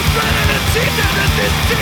Adrenaline seems out of this